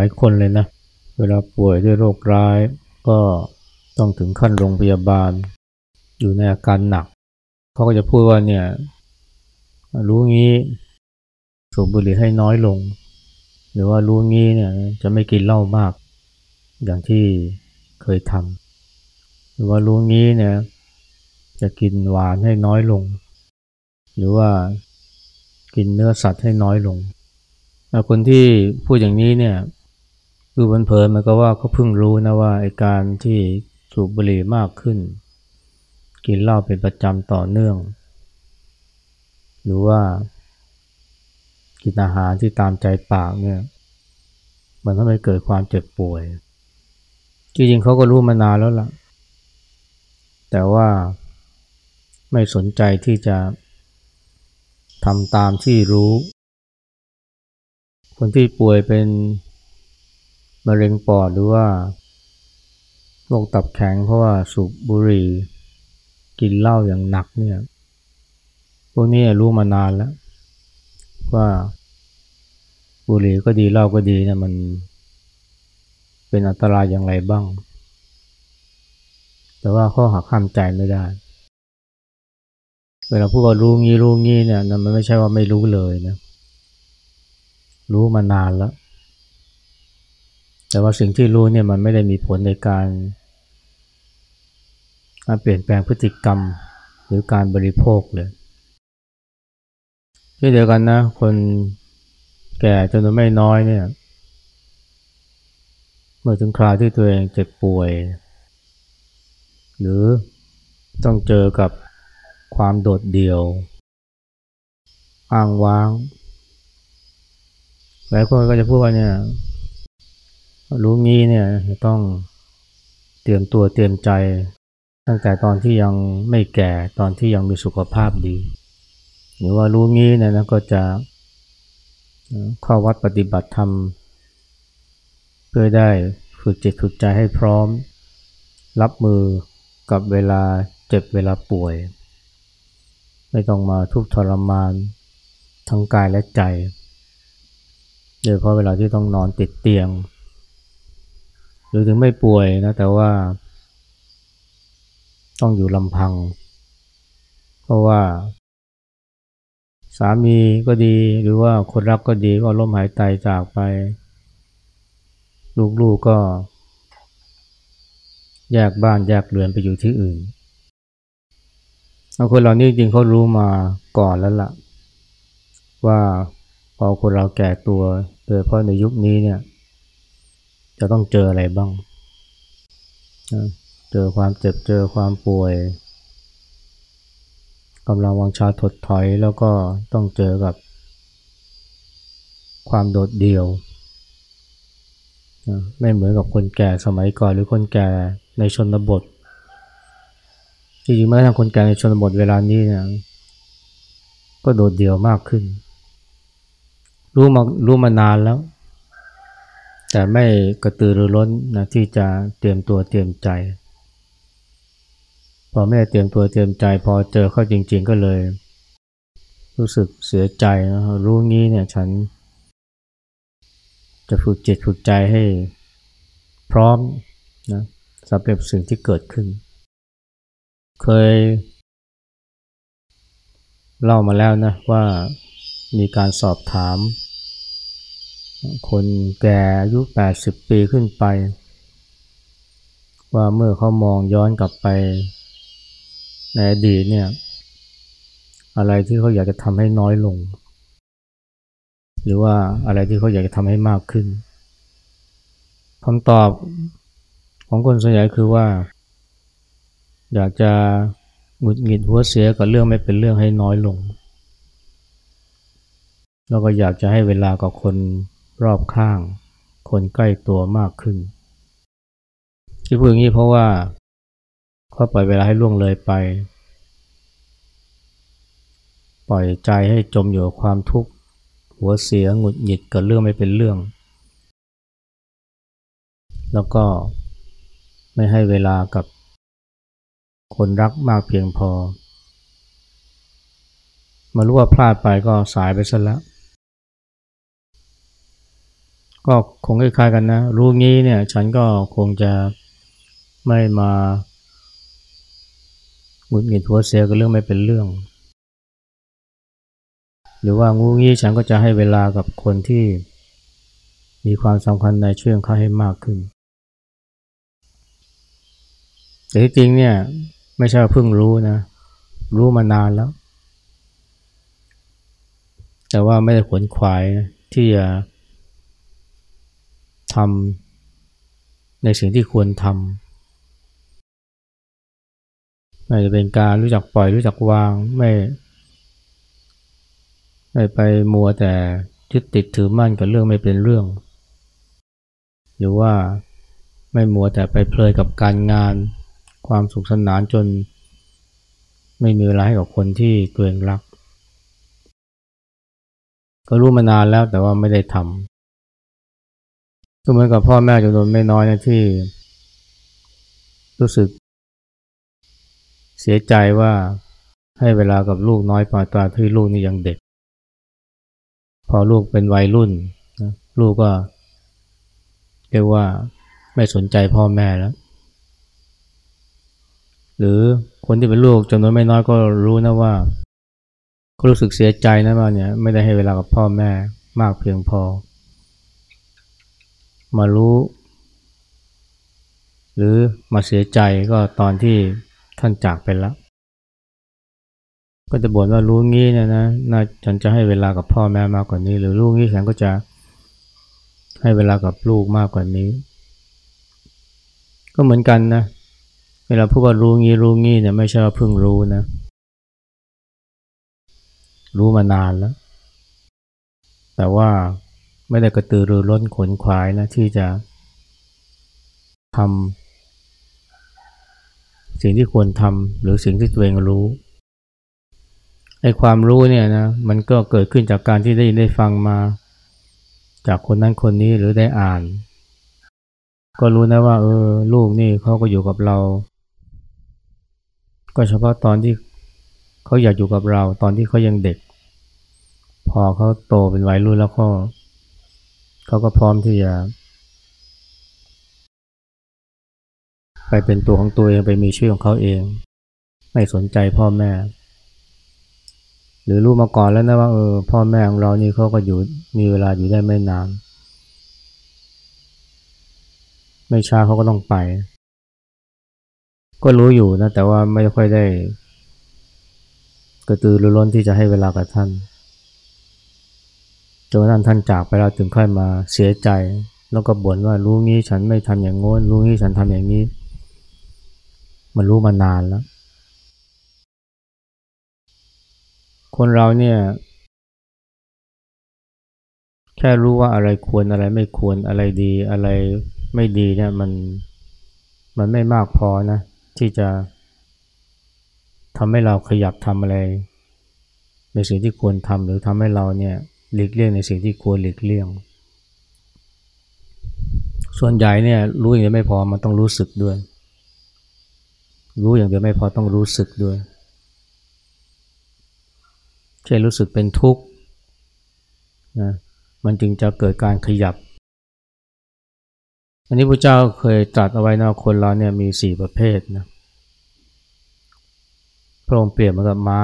หลายคนเลยนะ เวลาป่วยด้วยโรคร้ายก็ต้องถึงขั้นโรงพยาบาล อยู่ในอาการหนัก เขาก็จะพูดว่าเนี่ย รู้งี้สูบบุหรี่ให้น้อยลง หรือว่ารู้งี้เนี่ยจะไม่กินเหล้ามาก อย่างที่เคยทำหรือว่ารู้งี้เนี่ยจะกินหวานให้น้อยลง หรือว่ากินเนื้อสัตว์ให้น้อยลงคนที่พูดอย่างนี้เนี่ย คือบันเพลินมันก็ว่าเขาเพิ่งรู้นะว่าไอการที่สูบบุหรี่มากขึ้น กินเหล้าเป็นประจำต่อเนื่อง หรือว่ากินอาหารที่ตามใจปากเนี่ยมันทำให้เกิดความเจ็บป่วย จริงๆเขาก็รู้มานานแล้วล่ะ แต่ว่าไม่สนใจที่จะทำตามที่รู้ คนที่ป่วยเป็น มะเร็งปอดหรือว่าโรคตับแข็งเพราะว่าสูบบุหรี่กินเหล้าอย่างหนักเนี่ย พวกนี้รู้มานานแล้ว ว่าบุหรี่ก็ดีเหล้าก็ดีเนี่ยมันเป็นอันตรายอย่างไรบ้าง แต่ว่าข้อหักข้ามใจไม่ได้ เวลาพูดว่ารู้งี้รู้งี้เนี่ยมันไม่ใช่ว่าไม่รู้เลยนะ รู้มานานแล้ว แต่ว่าสิ่งที่รู้เนี่ยมันไม่ได้มีผลในการเปลี่ยนแปลงพฤติกรรมหรือการบริโภคเลยเช่นเดียวกันนะ คนแก่จนไม่น้อยเนี่ยเมื่อถึงคราวที่ตัวเองเจ็บป่วย หรือต้องเจอกับความโดดเดี่ยว อ้างว้างหลายคนก็จะพูดว่าเนี่ย รู้งี้เนี่ยต้องเตรียมตัวเตรียมใจ ตั้งแต่ตอนที่ยังไม่แก่ตอนที่ยังมีสุขภาพดี หรือว่ารู้งี้เนี่ยนะก็จะเข้าวัดปฏิบัติธรรม เพื่อได้ฝึกจิตฝึกใจให้พร้อม รับมือกับเวลาเจ็บเวลาป่วย ไม่ต้องมาทุกข์ทรมานทั้งกายและใจโดยเพราะเวลาที่ต้องนอนติดเตียง หรือถึงไม่ป่วยนะแต่ว่า ต้องอยู่ลำพัง เพราะว่า สามีก็ดีหรือว่าคนรักก็ดีก็ล้มหายตายจากไป ลูกๆกก็ แยกบ้านแยกเรือนไปอยู่ที่อื่นบาคนเหล่านี้จริงเขารู้มาก่อนแล้วละ่ะ ว่าพอคนเราแก่ตัวโดยเพราะในยุคนี้เนี่ย จะต้องเจออะไรบ้าง เจอความเจ็บเจอความป่วยกำลังวังชาถดถอยแล้วก็ต้องเจอกับ ความโดดเดี่ยว ไม่เหมือนกับคนแก่สมัยก่อนหรือคนแก่ในชนบทจริงๆแม้ทั้งคนแก่ในชนบทเวลานี้เนี่ยก็โดดเดี่ยวมากขึ้น รู้มารู้มานานแล้ว แต่ไม่กระตือรือร้นนะที่จะเตรียมตัวเตรียมใจ พอแม่เตรียมตัวเตรียมใจ พอเจอเข้าจริง ๆ ก็เลย รู้สึกเสียใจนะรู้งี้เนี่ยฉัน จะฝึกจิตฝึกใจให้พร้อมนะสำหรับสิ่งที่เกิดขึ้น เคย เล่ามาแล้วนะว่ามีการสอบถาม คนแก่อายุ 80 ปีขึ้นไป ว่าเมื่อเขามองย้อนกลับไปในอดีตเนี่ย อะไรที่เขาอยากจะทำให้น้อยลง หรือว่าอะไรที่เขาอยากจะทำให้มากขึ้นคำตอบของคนส่วนใหญ่คือว่า อยากจะหงุดหงิดหัวเสียกับเรื่องไม่เป็นเรื่องให้น้อยลง แล้วก็อยากจะให้เวลากับคน รอบข้าง คนใกล้ตัวมากขึ้น ที่พูดอย่างนี้เพราะว่าก็ปล่อยเวลาให้ล่วงเลยไป ปล่อยใจให้จมอยู่กับความทุกข์ หัวเสียหงุดหงิดกับเรื่องไม่เป็นเรื่อง แล้วก็ไม่ให้เวลากับคนรักมากเพียงพอ มารู้ว่าพลาดไปก็สายไปซะแล้ว ก็คงคล้ายๆกันนะ รู้งี้เนี่ยฉันก็คงจะไม่มาหงุดหงิดหัวเสียกับเรื่องไม่เป็นเรื่อง หรือว่างูงี้ฉันก็จะให้เวลากับคนที่มีความสำคัญในช่วยเขาให้มากขึ้น แต่ที่จริงเนี่ยไม่ใช่เพิ่งรู้นะ รู้มานานแล้ว แต่ว่าไม่ได้ขวนขวายที่จะ ทำในสิ่งที่ควรทำไม่จะเป็นการรู้จักปล่อยรู้จักวางไม่ไม่ไปมัวแต่ยึดติดถือมั่นกับเรื่องไม่เป็นเรื่อง หรือว่าไม่มัวแต่ไปเพลิดกับการงานความสุขสนานจน ไม่มีเวลาให้กับคนที่ตัวเองรัก ก็รู้มานานแล้วแต่ว่าไม่ได้ทำ ก็เหมือนกับพ่อแม่จำนวนไม่น้อยนะที่ รู้สึก เสียใจว่าให้เวลากับลูกน้อยปาตาที่ลูกนี่ยังเด็ก พอลูกเป็นวัยรุ่นนะลูกก็เรียกว่าไม่สนใจพ่อแม่แล้ว หรือคนที่เป็นลูกจำนวนไม่น้อยก็รู้นะว่า ก็รู้สึกเสียใจนะว่าเนี่ยไม่ได้ให้เวลากับพ่อแม่มากเพียงพอ มารู้ หรือมาเสียใจก็ตอนที่ท่านจากไปแล้ว ก็จะบ่นว่ารู้งี้เนี่ยนะน่าฉันจะให้เวลากับพ่อแม่มากกว่านี้ หรือลูกงี้ฉันก็จะให้เวลากับลูกมากกว่านี้ ก็เหมือนกันนะเวลาพูดว่ารู้งี้รู้งี้เนี่ยไม่ใช่ว่าเพิ่งรู้นะ รู้มานานแล้ว แต่ว่า ไม่ได้กระตือรือร้นขนขวายนะที่จะทำสิ่งที่ควรทำหรือสิ่งที่ตัวเองรู้ไอ้ความรู้เนี่ยนะมันก็เกิดขึ้นจากการที่ได้ได้ฟังมา จากคนนั้นคนนี้หรือได้อ่าน ก็รู้นะว่า เออ ลูกนี่เขาก็อยู่กับเรา ก็เฉพาะตอนที่เขาอยากอยู่กับเรา ตอนที่เขายังเด็ก พอเขาโตเป็นวัยรุ่นแล้วก็เขาก็พร้อมที่จะ ไปเป็นตัวของตัวเองไปมีชื่อของเขาเอง ไม่สนใจพ่อแม่ หรือรู้มาก่อนแล้วนะว่าเออพ่อแม่ของเรานี่เขาก็อยู่มีเวลาอยู่ได้ไม่นาน ไม่ช้าเขาก็ต้องไป ก็รู้อยู่นะ แต่ว่าไม่ค่อยได้ กระตือรือร้นที่จะให้เวลากับท่าน จนกระทั่งท่านจากไปแล้วถึงค่อยมาเสียใจ แล้วก็บ่นว่ารู้งี้ฉันไม่ทำอย่างโน้นรู้งี้ฉันทำอย่างนี้ มันรู้มานานแล้ว คนเราเนี่ย แค่รู้ว่าอะไรควรอะไรไม่ควรอะไรดีอะไรไม่ดีเนี่ยมันมันไม่มากพอนะ ที่จะทำให้เราขยับทำอะไร ในสิ่งที่ควรทำหรือทำให้เราเนี่ย หลีกเลี่ยงในสิ่งที่ควรหลีกเลี่ยง ส่วนใหญ่เนี่ยรู้อย่างเดียวไม่พอมันต้องรู้สึกด้วย รู้อย่างเดียวไม่พอต้องรู้สึกด้วย เช่นรู้สึกเป็นทุกข์นะมันจึงจะเกิดการขยับ อันนี้พระเจ้าเคยตรัสเอาไว้นะคนเราเนี่ยมีสี่ประเภทนะพระองค์เปรียบเหมือนกับม้า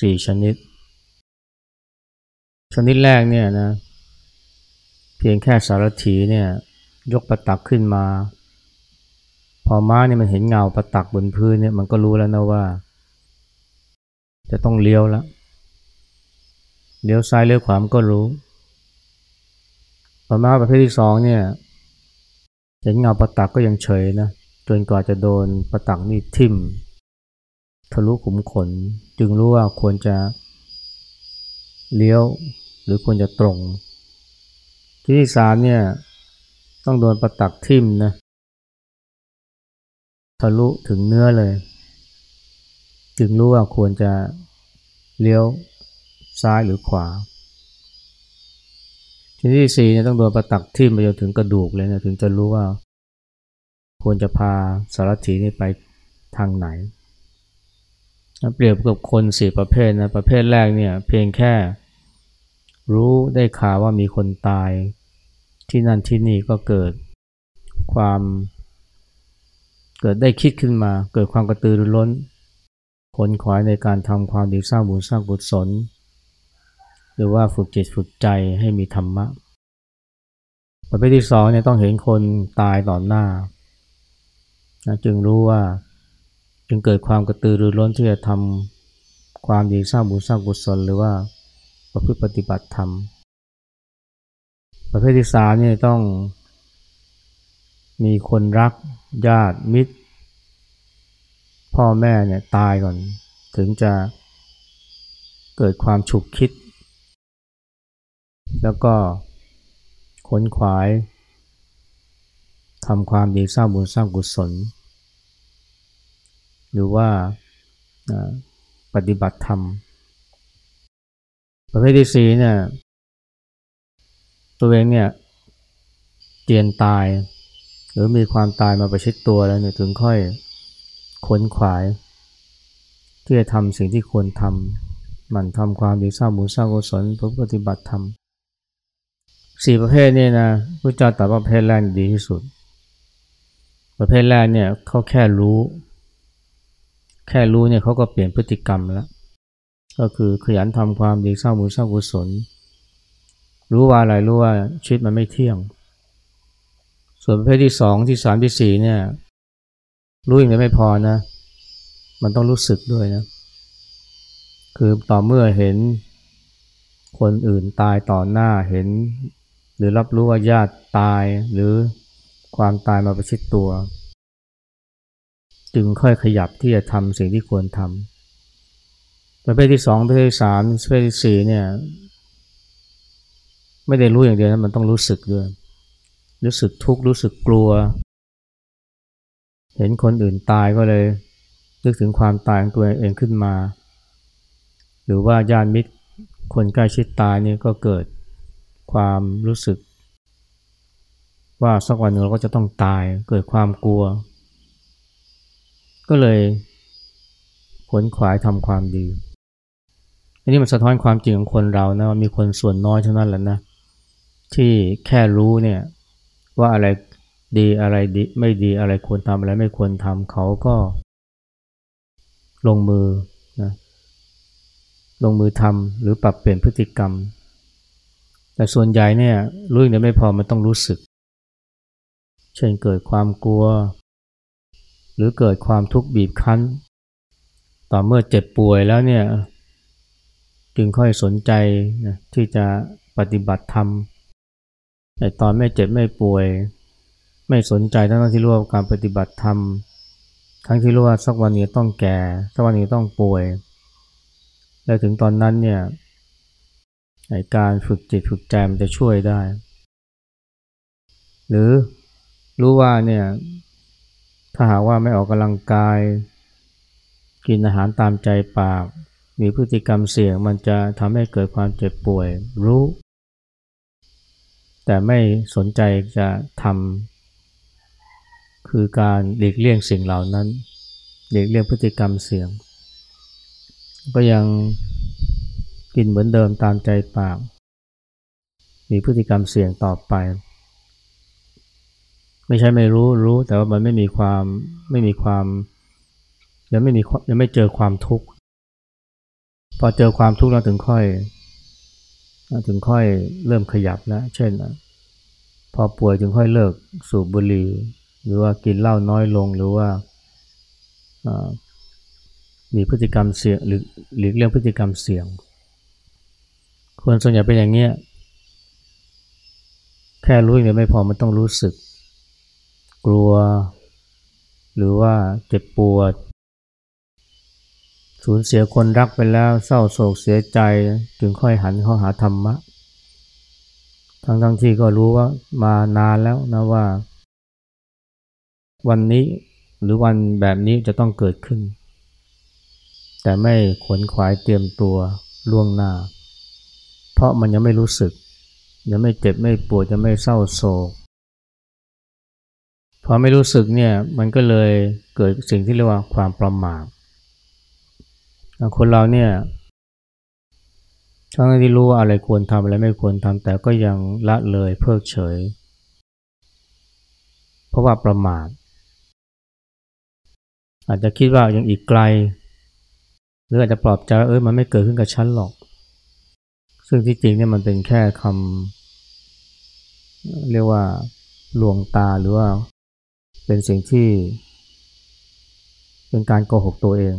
สี่ชนิด ชนิดแรกเนี่ยนะเพียงแค่สารถีเนี่ยยกประตักขึ้นมา พอม้าเนี่ยมันเห็นเงาประตักบนพื้นเนี่ยมันก็รู้แล้วนะว่า จะต้องเลี้ยวแล้วเลี้ยวซ้ายเลี้ยวขวามันก็รู้พอม้าประเภทที่สองเนี่ยเห็นเงาประตักก็ยังเฉยนะจนกว่าจะโดนประตักนี่ทิ่ม ทะลุขุมขน จึงรู้ว่าควรจะเลี้ยว หรือควรจะตรงที่ที่สามเนี่ยต้องโดนประตักทิ่มนะทะลุถึงเนื้อเลย จึงรู้ว่าควรจะเลี้ยวซ้ายหรือขวา ที่ที่สี่เนี่ยต้องโดนประตักทิ่มไปจนถึงกระดูกเลยนะถึงจะรู้ว่า ควรจะพาสารถีนี่ไปทางไหนเปรียบกับคนสี่ประเภทนะประเภทแรกเนี่ยเพียงแค่ รู้ได้ข่าวว่ามีคนตาย ที่นั่นที่นี่ก็เกิดความเกิดได้คิดขึ้นมา เกิดความกระตือรือร้นขนขวายในการทำความดีสร้างบุญสร้างกุศลหรือว่าฝึกจิตฝึกใจให้มีธรรมะประเภทที่สองเนี่ยต้องเห็นคนตายต่อหน้าจึงรู้ว่าจึงเกิดความกระตือรือร้นที่จะทำความดีสร้างบุญสร้างกุศลหรือว่า ประพฤติปฏิบัติธรรม ประเภทที่สามเนี่ยต้องมีคนรักญาติมิตร พ่อแม่เนี่ยตายก่อน ถึงจะเกิดความฉุกคิด แล้วก็ขนขวายทำความดีสร้างบุญสร้างกุศล หรือว่าปฏิบัติธรรม ประเภทที่สี่เนี่ยตัวเองเนี่ยเตียนตาย หรือมีความตายมาประชิดตัวแล้วเนี่ยถึงค่อยค้นขวาย ที่จะทำสิ่งที่ควรทำมันทำความดีสร้างบุญสร้างกุศลเพื่อปฏิบัติธรรมสี่ประเภทนี่นะพระเจ้าตรัสว่าประเภทแรกดีที่สุด ประเภทแรกเนี่ยเขาแค่รู้ แค่รู้เนี่ยเขาก็เปลี่ยนพฤติกรรมแล้ว ก็คือขยันทำความดีสร้างบุญสร้างกุศล รู้ว่าอะไรรู้ว่าชีวิตมันไม่เที่ยง ส่วนประเภทที่สองที่สามที่สี่เนี่ยรู้อย่างเดียวไม่พอนะ มันต้องรู้สึกด้วยนะ คือต่อเมื่อเห็นคนอื่นตายต่อหน้าเห็น หรือรับรู้ว่าญาติตายหรือความตายมาประชิดตัว จึงค่อยขยับที่จะทำสิ่งที่ควรทำ ประเภทที่สองประเภทที่สามประเภทที่สี่เนี่ย ไม่ได้รู้อย่างเดียวนะมันต้องรู้สึกด้วย รู้สึกทุกข์รู้สึกกลัว เห็นคนอื่นตายก็เลย นึกถึงความตายของตัวเองขึ้นมา หรือว่าญาติมิตรคนใกล้ชิดตายนี่ก็เกิดความรู้สึก ว่าสักวันหนึ่งเราก็จะต้องตายเกิดความกลัว ก็เลยขนขวายทำความดี อันนี้มันสะท้อนความจริงของคนเรานะว่ามีคนส่วนน้อยเท่านั้นแหละนะ ที่แค่รู้เนี่ยว่าอะไรดีอะไรดีไม่ดีอะไรควรทำอะไรไม่ควรทำเขาก็ ลงมือนะลงมือทำหรือปรับเปลี่ยนพฤติกรรม แต่ส่วนใหญ่เนี่ยรู้อย่างเดียวไม่พอมันต้องรู้สึก เช่นเกิดความกลัว หรือเกิดความทุกข์บีบคั้น ต่อเมื่อเจ็บป่วยแล้วเนี่ย จึงค่อยสนใจนะที่จะปฏิบัติธรรมแต่ตอนไม่เจ็บไม่ป่วย ไม่สนใจทั้งที่รู้ว่าการปฏิบัติธรรมทั้งที่รู้ว่าสักวันนี้ต้องแก่ สักวันนี้ต้องป่วย และถึงตอนนั้นเนี่ยการฝึกจิตฝึกใจมันจะช่วยได้ หรือรู้ว่าเนี่ยถ้าหากว่าไม่ออกกำลังกาย กินอาหารตามใจปาก มีพฤติกรรมเสี่ยงมันจะทำให้เกิดความเจ็บป่วยรู้ แต่ไม่สนใจจะทำคือการหลีกเลี่ยงสิ่งเหล่านั้น หลีกเลี่ยงพฤติกรรมเสี่ยง ก็ยังกินเหมือนเดิมตามใจปาก มีพฤติกรรมเสี่ยงต่อไป ไม่ใช่ไม่รู้รู้แต่ว่ามันไม่มีความไม่มีความยังไม่มียังไม่เจอความทุกข์ พอเจอความทุกข์เราถึงค่อย ถึงค่อยเริ่มขยับแล้วเช่น พอป่วยจึงค่อยเลิกสูบบุหรี่หรือว่ากินเหล้าน้อยลงหรือว่ามีพฤติกรรมเสี่ยงหรือหรือเรื่องพฤติกรรมเสี่ยง คนส่วนใหญ่เป็นอย่างเงี้ยแค่รู้อย่างเดียไม่พอมันต้องรู้สึก กลัว หรือว่าเจ็บปวด สูญเสียคนรักไปแล้วเศร้าโศกเสียใจจึงค่อยหันเข้าหาธรรมะ ทั้งทั้งที่ก็รู้ว่ามานานแล้วนะว่า วันนี้หรือวันแบบนี้จะต้องเกิดขึ้น แต่ไม่ขวนขวายเตรียมตัวล่วงหน้า เพราะมันยังไม่รู้สึก ยังไม่เจ็บไม่ปวดยังไม่เศร้าโศกพอไม่รู้สึกเนี่ยมันก็เลยเกิดสิ่งที่เรียกว่าความประมาท คนเราเนี่ยทั้งที่รู้ว่าอะไรควรทำอะไรไม่ควรทำแต่ก็ยังละเลยเพิกเฉย เพราะว่าประมาท อาจจะคิดว่ายังอีกไกล หรืออาจจะปลอบใจเออมันไม่เกิดขึ้นกับฉันหรอก ซึ่งที่จริงเนี่ยมันเป็นแค่คำเรียกว่าลวงตาหรือว่าเป็นสิ่งที่ เป็นการโกหกตัวเอง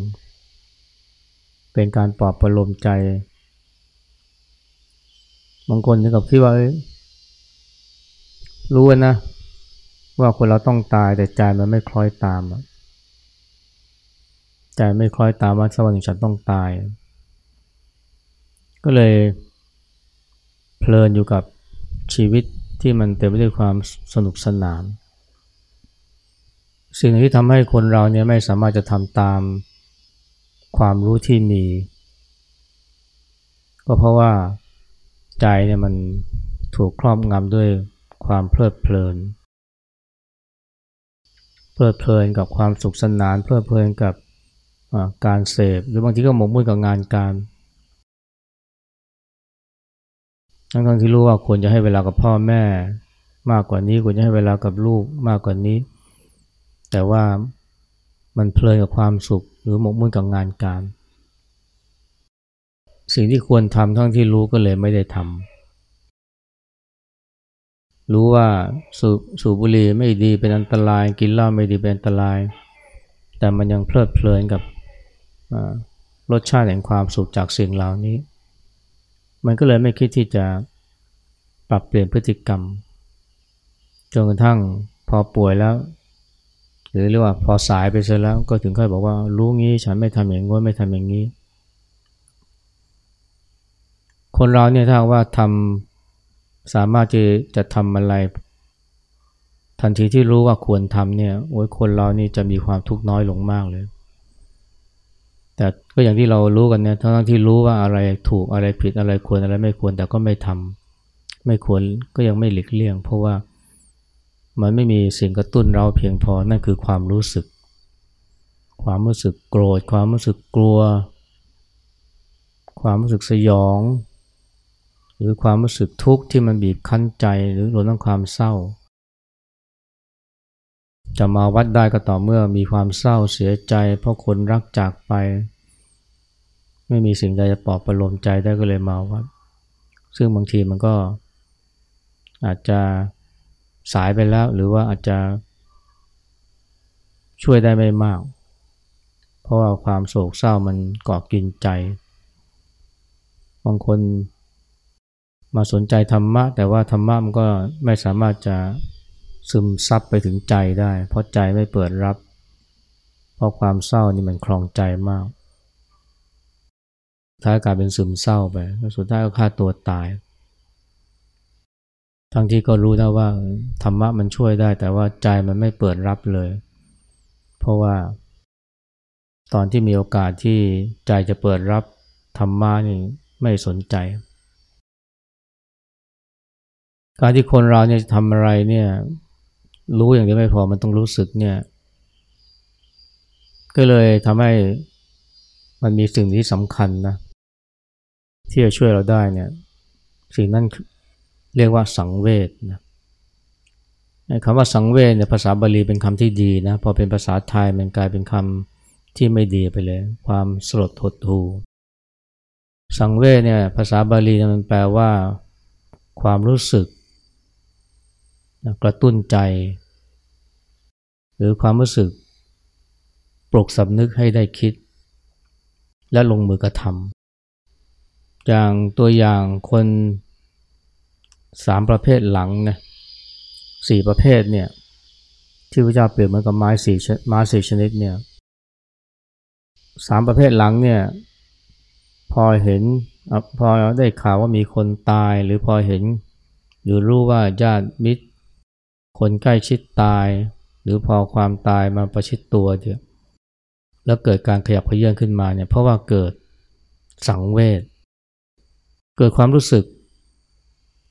เป็นการปลอบประโลมใจ บางคนถึงกับคิดว่ารู้นะ ว่าคนเราต้องตายแต่ใจมันไม่คล้อยตามใจไม่คล้อยตามว่าสักวันหนึ่งฉันต้องตาย ก็เลยเพลินอยู่กับชีวิตที่มันเต็มไปด้วยความสนุกสนาน สิ่งที่ทำให้คนเราเนี่ยไม่สามารถจะทำตาม ความรู้ที่มี ก็เพราะว่าใจเนี่ยมันถูกครอบงำด้วยความเพลิดเพลิน เพลิดเพลินกับความสุขสนาน เพลิดเพลินกับการเสพหรือบางทีก็หมกมุ่นกับงานการทั้งที่รู้ว่าควรจะให้เวลากับพ่อแม่ มากกว่านี้ควรจะให้เวลากับลูกมากกว่านี้ แต่ว่ามันเพลินกับความสุข หรือหมกมุ่นกับงานการ สิ่งที่ควรทำทั้งที่รู้ก็เลยไม่ได้ทำรู้ว่าสูบสูบบุหรี่ไม่ดีเป็นอันตราย กินเหล้าไม่ดีเป็นอันตราย แต่มันยังเพลิดเพลินกับรสชาติแห่งความสุขจากสิ่งเหล่านี้ มันก็เลยไม่คิดที่จะปรับเปลี่ยนพฤติกรรมจนกระทั่งพอป่วยแล้ว หรือเรียกว่าพอสายไปเสียแล้วก็ถึงค่อยบอกว่ารู้งี้ฉันไม่ทำอย่างงี้ไม่ทำอย่างนี้ คนเราเนี่ยถ้าว่าทำสามารถจะจะทำอะไร ทันทีที่รู้ว่าควรทำเนี่ยโอ้ยคนเรานี่จะมีความทุกข์น้อยลงมากเลย แต่ก็อย่างที่เรารู้กันเนี่ยทั้งที่รู้ว่าอะไรถูกอะไรผิดอะไรควรอะไรไม่ควรแต่ก็ไม่ทำไม่ควรก็ยังไม่หลีกเลี่ยง เพราะว่า มันไม่มีสิ่งกระตุ้นเราเพียงพอ นั่นคือความรู้สึก ความรู้สึกโกรธ ความรู้สึกกลัว ความรู้สึกสยอง หรือความรู้สึกทุกข์ที่มันบีบคั้นใจหรือรวมทั้งความเศร้า จะมาวัดได้ก็ต่อเมื่อมีความเศร้าเสียใจ เพราะคนรักจากไป ไม่มีสิ่งใดจะปลอบประโลมใจได้ก็เลยมาวัด ซึ่งบางทีมันก็อาจจะ สายไปแล้ว หรือว่าอาจจะช่วยได้ไม่มาก เพราะว่าความโศกเศร้ามันกาะกินใจ บางคนมาสนใจธรรมะ แต่ว่าธรรมะมันก็ไม่สามารถจะซึมซับไปถึงใจได้ เพราะใจไม่เปิดรับ เพราะความเศร้านี่มันคลองใจมากท้ายกลายเป็นซึมเศร้าไปแล้วสุดท้ายก็ฆ่าตัวตาย ทั้งที่ก็รู้นะว่าธรรมะมันช่วยได้ แต่ว่าใจมันไม่เปิดรับเลย เพราะว่า ตอนที่มีโอกาสที่ใจจะเปิดรับธรรมะนี่ไม่สนใจ การที่คนเราเนี่ยทำอะไรเนี่ย รู้อย่างเดียวไม่พอมันต้องรู้สึกเนี่ย ก็เลยทำให้มันมีสิ่งที่สำคัญนะที่จะช่วยเราได้เนี่ย สิ่งนั้น เรียกว่าสังเวชนะคำว่าสังเวชเนี่ยภาษาบาลีเป็นคำที่ดีนะพอเป็นภาษาไทยมันกลายเป็นคำที่ไม่ดีไปเลย ความสลดหดหูสังเวชเนี่ยภาษาบาลีมันแปลว่า ความรู้สึกกระตุ้นใจ หรือความรู้สึก ปลุกสำนึกให้ได้คิด และลงมือกระทำอย่างตัวอย่างคน สามประเภทหลังนะสี่ประเภทเนี่ยที่พระเจ้าเปรียบเหมือนกับไม้สี่ไม้สี่ชนิดเนี่ยสามประเภทหลังเนี่ยพอเห็นพอได้ข่าวว่ามีคนตายหรือพอเห็น หรือรู้ว่าญาติมิตร คนใกล้ชิดตาย หรือพอความตายมาประชิดตัวเดียวแล้วเกิดการขยับเขยื่อนขึ้นมาเนี่ยเพราะว่าเกิดสังเวชเกิดความรู้สึก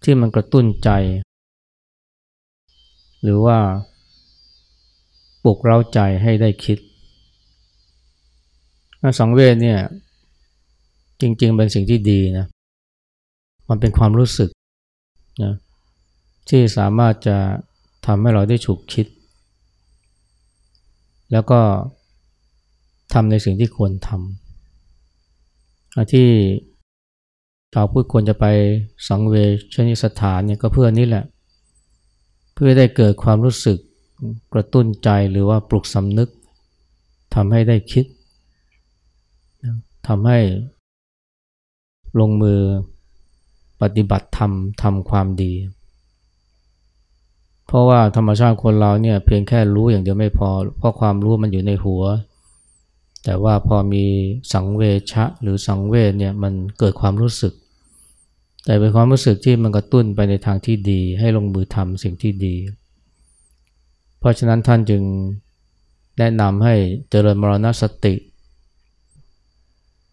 ที่มันกระตุ้นใจ หรือว่าปลุกเร้าใจให้ได้คิดสังเวชเนี่ยจริง ๆ เป็นสิ่งที่ดีนะ มันเป็นความรู้สึกนะที่สามารถจะทำให้เราได้ฉุกคิด แล้วก็ทำในสิ่งที่ควรทำที่ ชาวพุทธควรจะไปสังเวชนิสถานเนี่ยก็เพื่อนี้แหละ เพื่อได้เกิดความรู้สึกกระตุ้นใจหรือว่าปลุกสำนึกทำให้ได้คิดทำให้ลงมือปฏิบัติธรรมทำความดี เพราะว่าธรรมชาติคนเราเนี่ยเพียงแค่รู้อย่างเดียวไม่พอ เพราะความรู้มันอยู่ในหัว แต่ว่าพอมีสังเวชะหรือสังเวชเนี่ยมันเกิดความรู้สึก แต่เป็นความรู้สึกที่มันกระตุ้นไปในทางที่ดี ให้ลงมือทำสิ่งที่ดี เพราะฉะนั้นท่านจึงแนะนำให้เจริญมรณสติ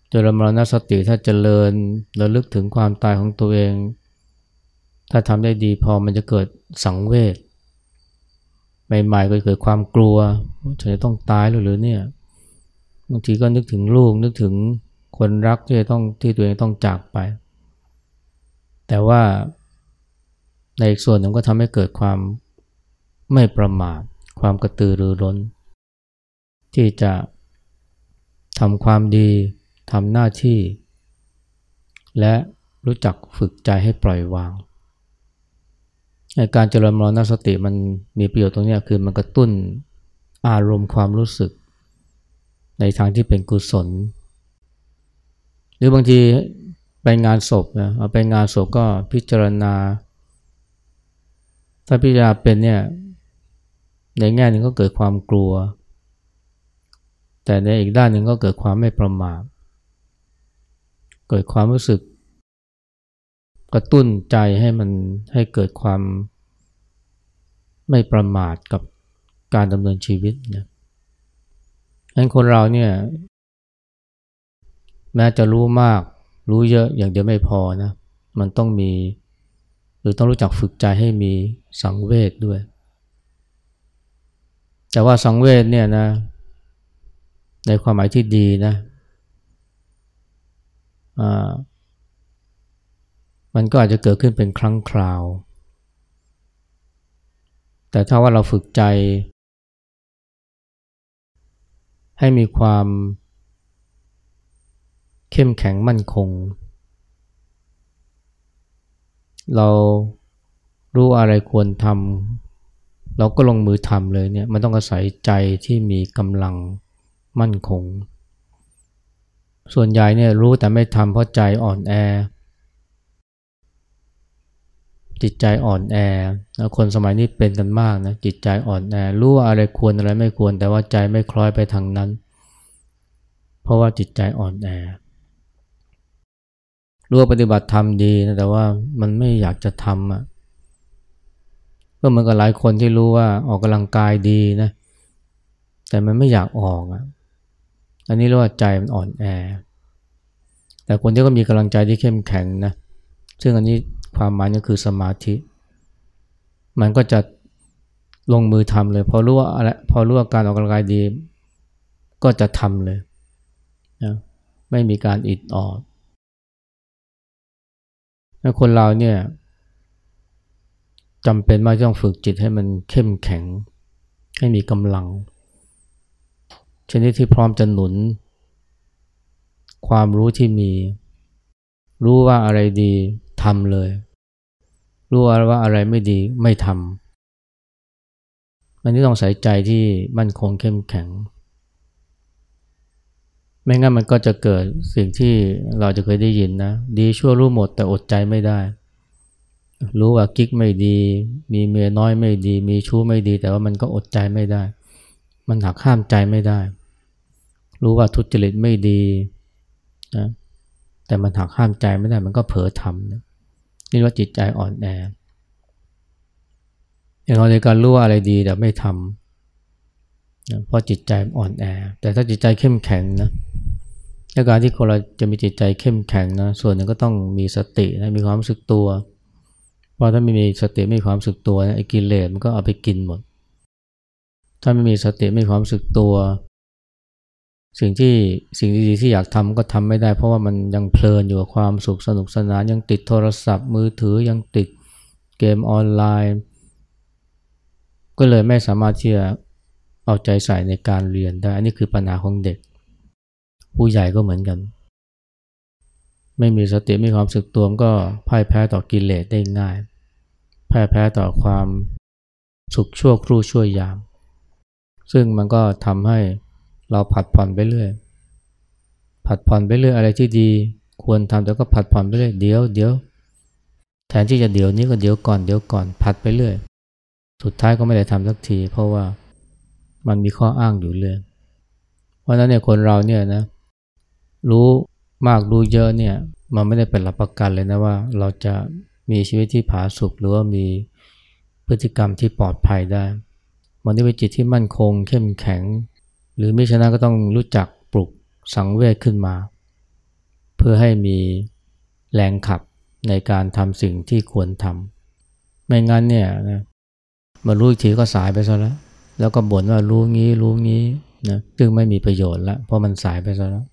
เจริญมรณสติถ้าเจริญระลึกถึงความตายของตัวเอง ถ้าทำได้ดีพอมันจะเกิดสังเวชใหม่ๆก็เกิดความกลัวฉันจะต้องตายหรือเนี่ย บางทีก็นึกถึงลูกนึกถึงคนรักที่ต้องที่ตัวเองต้องจากไป แต่ว่าในอีกส่วนหนึ่งก็ทำให้เกิดความไม่ประมาทความกระตือรือร้น ที่จะทำความดีทำหน้าที่ และรู้จักฝึกใจให้ปล่อยวางในการเจริญมรณสติมันมีประโยชน์ตรงนี้คือมันกระตุ้นอารมณ์ความรู้สึก ในทางที่เป็นกุศล หรือบางทีไปงานศพนะเอาไปงานศพก็พิจารณา ถ้าพิจารณาเป็นเนี่ยในแง่หนึ่งก็เกิดความกลัว แต่ในอีกด้านหนึ่งก็เกิดความไม่ประมาทเกิดความรู้สึก กระตุ้นใจให้มันให้เกิดความไม่ประมาทกับการดำเนินชีวิตนะ งั้นคนเราเนี่ยแม้จะรู้มาก รู้เยอะอย่างเดียวไม่พอนะ มันต้องมี หรือต้องรู้จักฝึกใจให้มีสังเวชด้วย แต่ว่าสังเวชเนี่ยนะ ในความหมายที่ดีนะมันก็อาจจะเกิดขึ้นเป็นครั้งคราว แต่ถ้าว่าเราฝึกใจ ให้มีความเข้มแข็งมั่นคง เรารู้อะไรควรทำเราก็ลงมือทำเลยเนี่ยมันต้องอาศัยใจที่มีกำลังมั่นคง ส่วนใหญ่เนี่ยรู้แต่ไม่ทำเพราะใจอ่อนแอ จิตใจอ่อนแอ คนสมัยนี้เป็นกันมากนะ จิตใจอ่อนแอ รู้ว่าอะไรควรอะไรไม่ควร แต่ว่าใจไม่คล้อยไปทางนั้น เพราะว่าจิตใจอ่อนแอ รู้ว่าปฏิบัติธรรมดีนะ แต่ว่ามันไม่อยากจะทำอะ ก็เหมือนกับหลายคนที่รู้ว่าออกกำลังกายดีนะ แต่มันไม่อยากออกอะ อันนี้เรียกว่าใจมันอ่อนแอ แต่คนที่ก็มีกำลังใจที่เข้มแข็งนะ ซึ่งอันนี้ ความหมายก็คือสมาธิ มันก็จะลงมือทำเลย พอรู้ว่าอะไรพอรู้ว่าการออกกำลังกายดี ก็จะทำเลยนะไม่มีการอิดออดแล้วคนเราเนี่ยจำเป็นมากต้องฝึกจิตให้มันเข้มแข็ง ให้มีกำลัง ชนิดที่พร้อมจะหนุน ความรู้ที่มี รู้ว่าอะไรดีทำเลย รู้ว่าอะไรไม่ดีไม่ทำอันนี้ต้องใส่ใจที่มั่นคงเข้มแข็ง ไม่งั้นมันก็จะเกิดสิ่งที่เราจะเคยได้ยินนะ ดีชั่วรู้หมดแต่อดใจไม่ได้ รู้ว่ากิ๊กไม่ดี มีเมียน้อยไม่ดี มีชู้ไม่ดี แต่ว่ามันก็อดใจไม่ได้ มันหักห้ามใจไม่ได้ รู้ว่าทุจริตไม่ดีนะแต่มันหักห้ามใจไม่ได้มันก็เผลอทำนะ นี่ว่าจิตใจอ่อนแออย่างเราในการรู้ว่าอะไรดีแต่ไม่ทำนะเพราะจิตใจอ่อนแอ แต่ถ้าจิตใจเข้มแข็งนะในการที่คนเราจะมีจิตใจเข้มแข็งนะส่วนหนึ่งก็ต้องมีสตินะมีความรู้สึกตัว เพราะถ้าไม่มีสติไม่มีความรู้สึกตัวไอ้กิเลสมันก็เอาไปกินหมด ถ้าไม่มีสติไม่มีความรู้สึกตัว สิ่งที่สิ่งดีๆที่อยากทำก็ทำไม่ได้ เพราะว่ามันยังเพลินอยู่กับความสุขสนุกสนานยังติดโทรศัพท์ มือถือยังติดเกมออนไลน์ ก็เลยไม่สามารถที่จะเอาใจใส่ในการเรียนได้ อันนี้คือปัญหาของเด็ก ผู้ใหญ่ก็เหมือนกัน ไม่มีสติไม่มีความสึกตัวก็พ่ายแพ้ต่อกิเลสได้ง่ายพ่ายแพ้ต่อความสุขชั่วครู่ชั่วยาม ซึ่งมันก็ทำให้ เราผัดผ่อนไปเรื่อย ผัดผ่อนไปเรื่อยอะไรที่ดี ควรทำแต่ก็ผัดผ่อนไปเรื่อยเดี๋ยวเดี๋ยวแทนที่จะเดี๋ยวนี้ก็เดี๋ยวก่อนเดี๋ยวก่อนผัดไปเรื่อย สุดท้ายก็ไม่ได้ทำสักที เพราะว่ามันมีข้ออ้างอยู่เรื่อยเพราะนั้นเนี่ยคนเราเนี่ยนะรู้มากรู้เยอะเนี่ยมันไม่ได้เป็นรับประกันเลยนะว่า เราจะมีชีวิตที่ผาสุกหรือว่ามีพฤติกรรมที่ปลอดภัยได้ มันต้องเป็นจิตที่มั่นคง เข้มแข็ง หรือมิฉะนั้นก็ต้องรู้จักปลุกสังเวชขึ้นมา เพื่อให้มีแรงขับในการทำสิ่งที่ควรทำไม่งั้นเนี่ยนะมารู้อีกทีก็สายไปซะแล้ว แล้วก็บ่นว่ารู้งี้รู้งี้นะซึ่งไม่มีประโยชน์ละเพราะมันสายไปซะแล้ว